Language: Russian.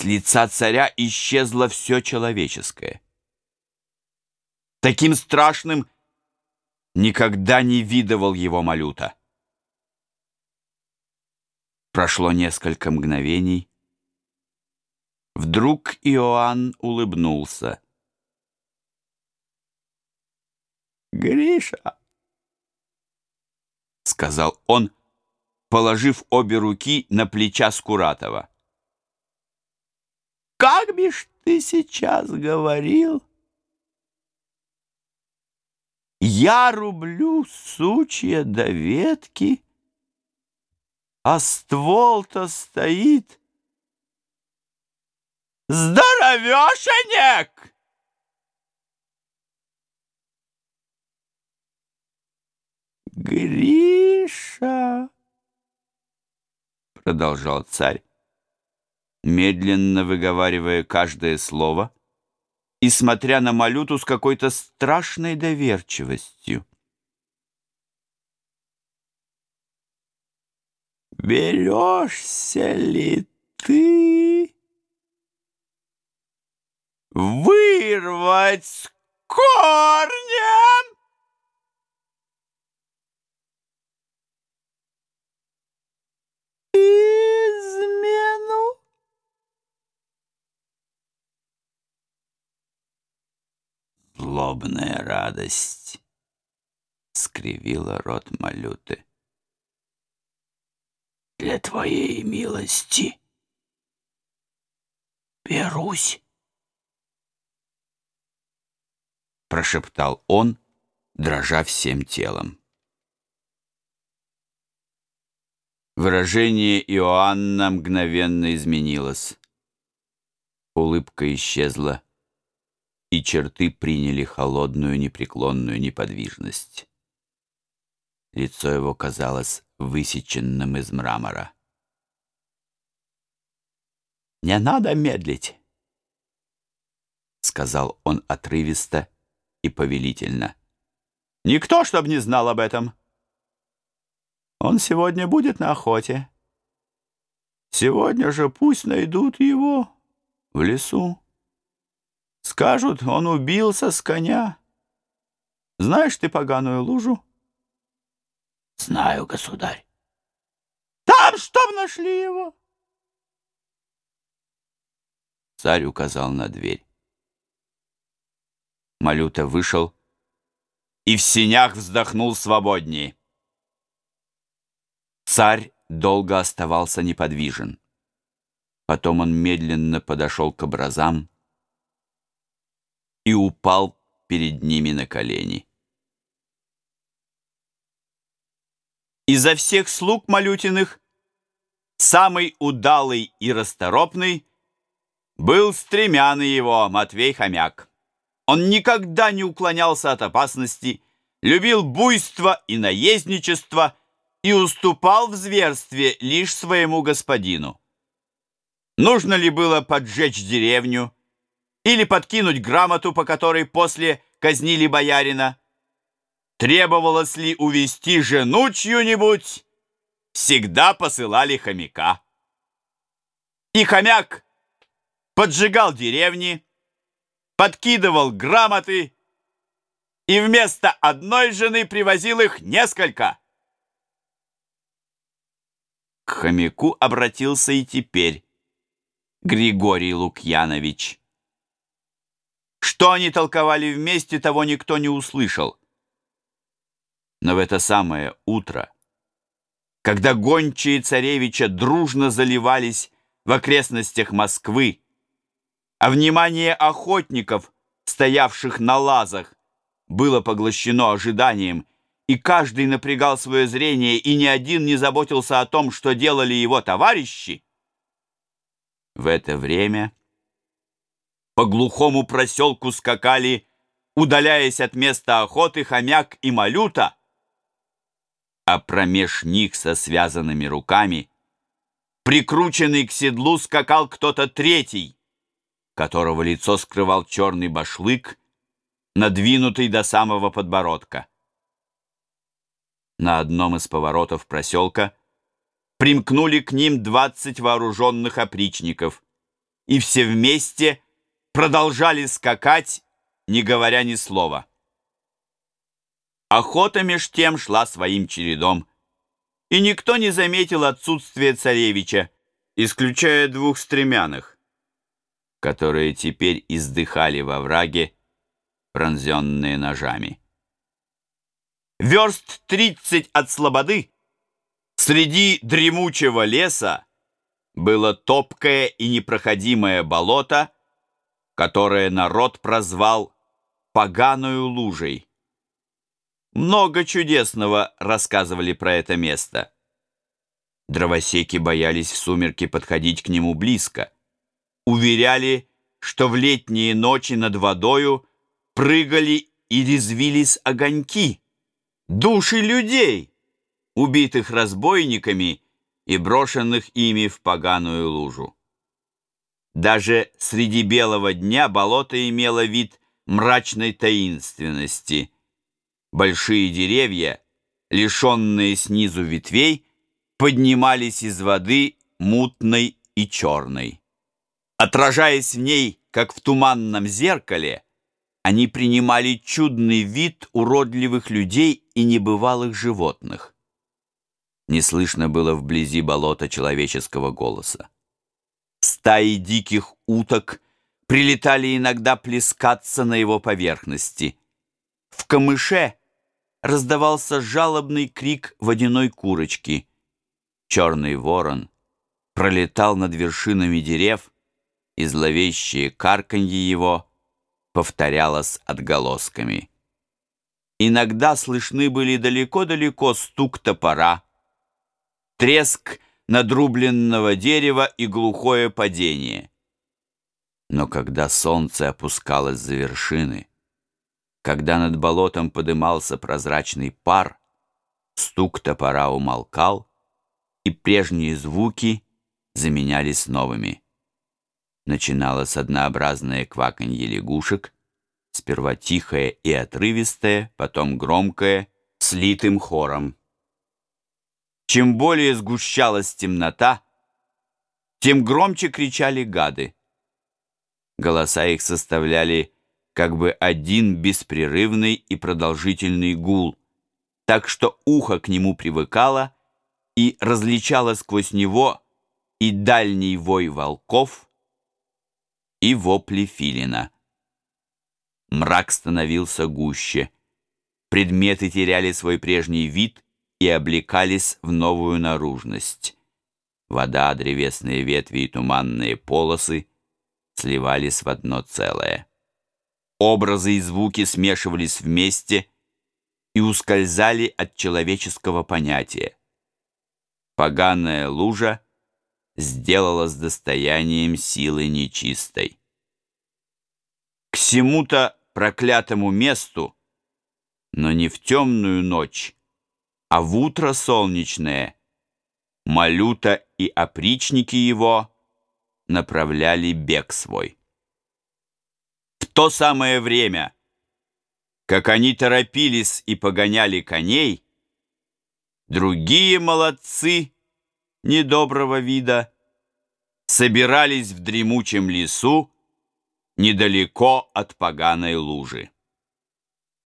С лица царя исчезло все человеческое. Таким страшным никогда не видывал его Малюта. Прошло несколько мгновений. Вдруг Иоанн улыбнулся. «Гриша!» — сказал он, положив обе руки на плеча Скуратова. «Как бишь ты сейчас говорил?» «Я рублю сучья до ветки, а ствол-то стоит здоровешенек!» «Гриша!» — продолжал царь, медленно выговаривая каждое слово и смотря на Малюту с какой-то страшной доверчивостью. «Берешься ли ты вырвать с корнем?» Злобная радость скривила рот Малюты. Для твоей милости берусь, прошептал он, дрожа всем телом. Выражение Иоанна мгновенно изменилось. Улыбка исчезла, и черты приняли холодную непреклонную неподвижность. Лицо его казалось высеченным из мрамора. «Не надо медлить!» — сказал он отрывисто и повелительно. «Никто, чтоб не знал об этом!» Он сегодня будет на охоте. Сегодня же пусть найдут его в лесу. Скажут, он убился с коня. Знаешь ты поганую лужу? Знаю, государь. Там чтоб нашли его. Царь указал на дверь. Малюта вышел и в синях вздохнул свободнее. Царь долго оставался неподвижен. Потом он медленно подошел к образам и упал перед ними на колени. Изо всех слуг Малютиных самый удалый и расторопный был стремяный его Матвей Хомяк. Он никогда не уклонялся от опасности, любил буйство и наездничество и уступал в зверстве лишь своему господину. Нужно ли было поджечь деревню или подкинуть грамоту, по которой после казнили боярина? Требовалось ли увести жену чью-нибудь? Всегда посылали хомяка. И хомяк поджигал деревни, подкидывал грамоты и вместо одной жены привозил их несколько. К хомяку обратился и теперь Григорий Лукьянович. Что они толковали вместе, того никто не услышал. Но в это самое утро, когда гончие царевича дружно заливались в окрестностях Москвы, а внимание охотников, стоявших на лазах, было поглощено ожиданием и каждый напрягал свое зрение, и ни один не заботился о том, что делали его товарищи, в это время по глухому проселку скакали, удаляясь от места охоты, хомяк и малюта, а промеж них со связанными руками, прикрученный к седлу, скакал кто-то третий, которого лицо скрывал черный башлык, надвинутый до самого подбородка. На одном из поворотов проселка примкнули к ним двадцать вооруженных опричников, и все вместе продолжали скакать, не говоря ни слова. Охота меж тем шла своим чередом, и никто не заметил отсутствия царевича, исключая двух стремяных, которые теперь издыхали во враге, пронзенные ножами. Верст тридцать от слободы среди дремучего леса было топкое и непроходимое болото, которое народ прозвал «поганую лужей». Много чудесного рассказывали про это место. Дровосеки боялись в сумерки подходить к нему близко. Уверяли, что в летние ночи над водою прыгали и резвились огоньки, души людей, убитых разбойниками и брошенных ими в поганую лужу. Даже среди белого дня болото имело вид мрачной таинственности. Большие деревья, лишенные снизу ветвей, поднимались из воды мутной и черной. Отражаясь в ней, как в туманном зеркале, они принимали чудный вид уродливых людей и небывалых животных. Не слышно было вблизи болота человеческого голоса. Стаи диких уток прилетали иногда плескаться на его поверхности. В камыше раздавался жалобный крик водяной курочки. Черный ворон пролетал над вершинами дерев, и зловещее карканье его повторялось отголосками. Иногда слышны были далеко-далеко стук топора, треск надрубленного дерева и глухое падение. Но когда солнце опускалось за вершины, когда над болотом подымался прозрачный пар, стук топора умолкал, и прежние звуки заменялись новыми. Начиналось однообразное кваканье лягушек, сперва тихое и отрывистое, потом громкое, слитым хором. Чем более сгущалась темнота, тем громче кричали гады. Голоса их составляли как бы один беспрерывный и продолжительный гул, так что ухо к нему привыкало и различало сквозь него и дальний вой волков, и вопли филина. Мрак становился гуще, предметы теряли свой прежний вид и облекались в новую наружность. Вода, древесные ветви и туманные полосы сливались в одно целое. Образы и звуки смешивались вместе и ускользали от человеческого понятия. Поганая лужа сделалась достоянием силы нечистой. К всему-то проклятому месту, но не в темную ночь, а в утро солнечное Малюта и опричники его направляли бег свой. В то самое время, как они торопились и погоняли коней, другие молодцы недоброго вида собирались в дремучем лесу недалеко от поганой лужи.